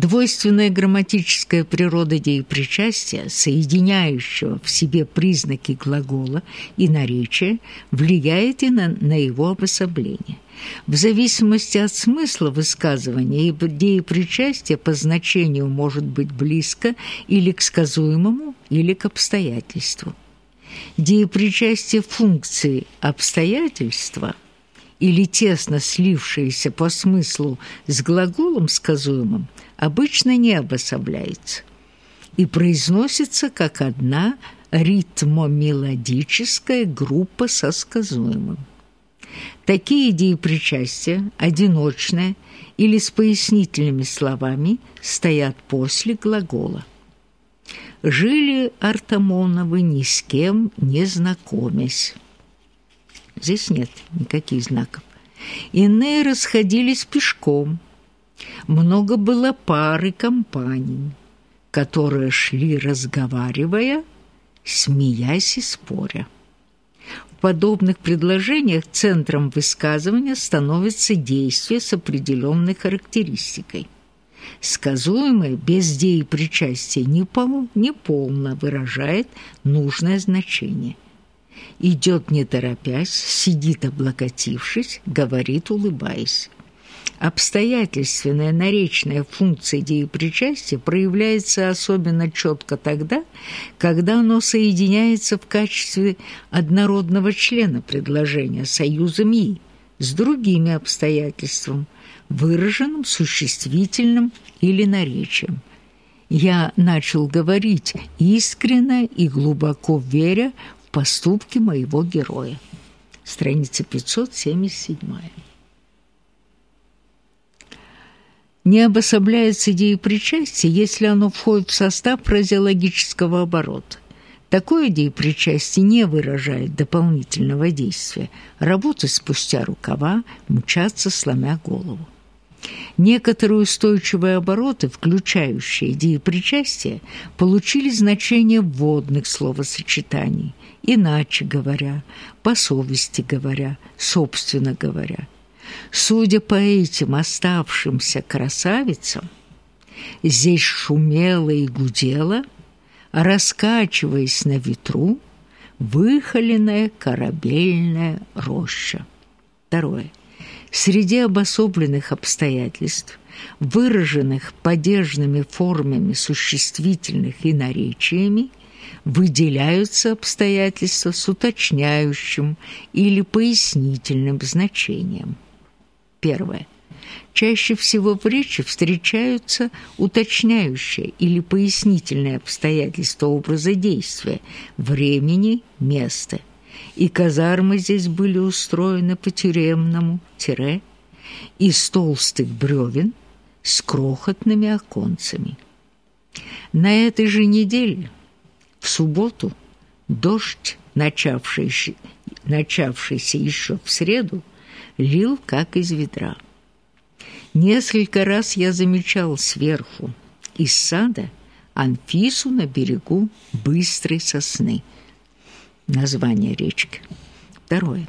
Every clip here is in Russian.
Двойственная грамматическая природа деепричастия, соединяющего в себе признаки глагола и наречия, влияет и на, на его обособление. В зависимости от смысла высказывания деепричастие по значению может быть близко или к сказуемому, или к обстоятельству. Деепричастие функции обстоятельства – или тесно слившиеся по смыслу с глаголом сказуемым, обычно не обособляется и произносится как одна ритмомелодическая группа со сказуемым. Такие идеи причастия, одиночные или с пояснительными словами, стоят после глагола. Жили Артамоновы ни с кем не знакомясь. Здесь нет никаких знаков. Иные расходились пешком. Много было пар и компаний, которые шли, разговаривая, смеясь и споря. В подобных предложениях центром высказывания становится действие с определенной характеристикой. Сказуемое без деепричастия неполно выражает нужное значение – идет не торопясь, сидит облокотившись, говорит, улыбаясь. Обстоятельственная наречная функция деепричастия проявляется особенно четко тогда, когда оно соединяется в качестве однородного члена предложения союзом «и» с другими обстоятельством, выраженным существительным или наречием. Я начал говорить искренне и глубоко веря Поступки моего героя. Страница 577. Не обособляется идея причастия, если оно входит в состав фразеологического оборота. Такое деепричастие не выражает дополнительного действия, работать спустя рукава, мчаться, сломя голову. Некоторые устойчивые обороты, включающие деепричастие, получили значение вводных словосочетаний, иначе говоря, по совести говоря, собственно говоря. Судя по этим оставшимся красавицам, здесь шумело и гудело, раскачиваясь на ветру, выхоленная корабельная роща. Второе. Среди обособленных обстоятельств, выраженных падежными формами существительных и наречиями, выделяются обстоятельства с уточняющим или пояснительным значением. Первое. Чаще всего в речи встречаются уточняющие или пояснительные обстоятельства образа действия, времени, места. И казармы здесь были устроены по тюремному тире из толстых бревен с крохотными оконцами. На этой же неделе в субботу дождь, начавшийся, начавшийся еще в среду, лил как из ведра. Несколько раз я замечал сверху из сада Анфису на берегу быстрой сосны. Название речки. Второе.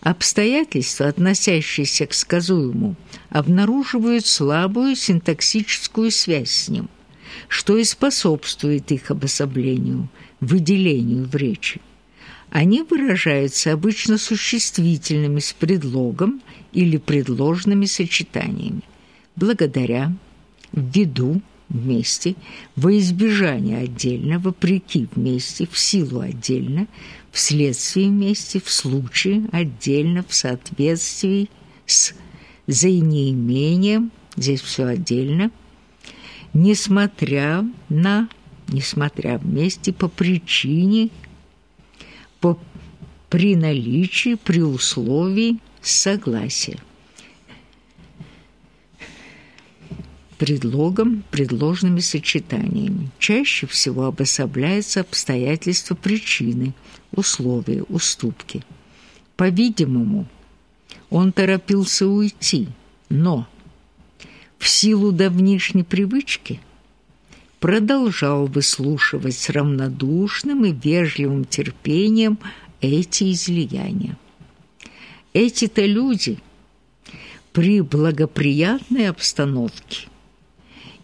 Обстоятельства, относящиеся к сказуемому, обнаруживают слабую синтаксическую связь с ним – что и способствует их обособлению, выделению в речи. Они выражаются обычно существительными с предлогом или предложными сочетаниями. Благодаря, ввиду, вместе, во избежание отдельно, вопреки вместе, в силу отдельно, вследствие вместе, в случае отдельно, в соответствии с за неимением, здесь все отдельно, несмотря на, несмотря вместе по причине, по, при наличии, при условии согласия. Предлогом, предложными сочетаниями. Чаще всего обособляется обстоятельства причины, условия, уступки. По-видимому, он торопился уйти, но в силу давнишней привычки продолжал выслушивать с равнодушным и вежливым терпением эти излияния. Эти-то люди при благоприятной обстановке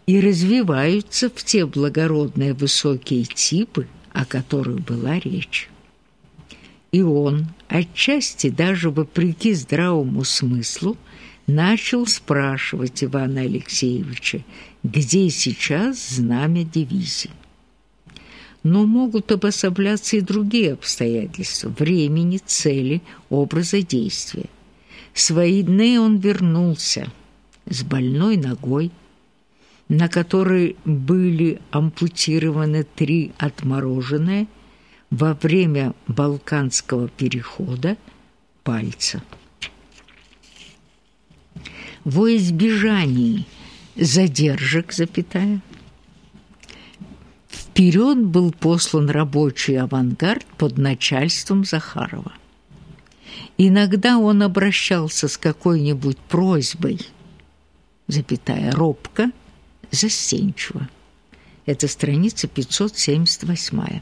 и развиваются в те благородные высокие типы, о которых была речь. И он, отчасти даже вопреки здравому смыслу, начал спрашивать Ивана Алексеевича, где сейчас знамя дивизии. Но могут обособляться и другие обстоятельства – времени, цели, образа действия. С войны он вернулся с больной ногой, на которой были ампутированы три отмороженные во время Балканского перехода пальца во избежании задержек, запятая, вперед был послан рабочий авангард под начальством Захарова. Иногда он обращался с какой-нибудь просьбой, запятая, робко, застенчиво. Это страница 578.